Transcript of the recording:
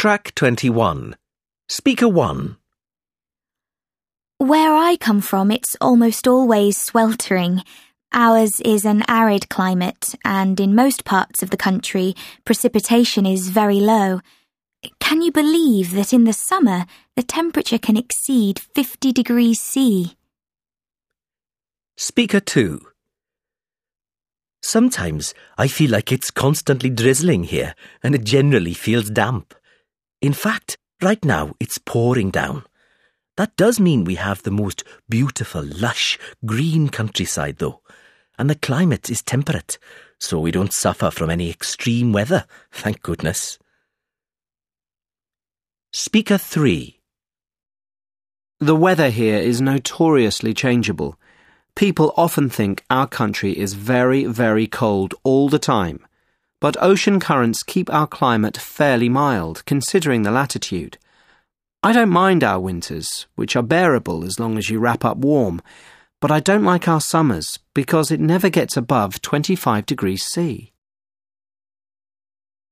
Track 21. Speaker 1. Where I come from, it's almost always sweltering. Ours is an arid climate, and in most parts of the country, precipitation is very low. Can you believe that in the summer the temperature can exceed 50 degrees C? Speaker 2. Sometimes I feel like it's constantly drizzling here, and it generally feels damp. In fact, right now it's pouring down. That does mean we have the most beautiful, lush, green countryside, though. And the climate is temperate, so we don't suffer from any extreme weather, thank goodness. Speaker 3. The weather here is notoriously changeable. People often think our country is very, very cold all the time. But ocean currents keep our climate fairly mild, considering the latitude. I don't mind our winters, which are bearable as long as you wrap up warm, but I don't like our summers because it never gets above 25 degrees C.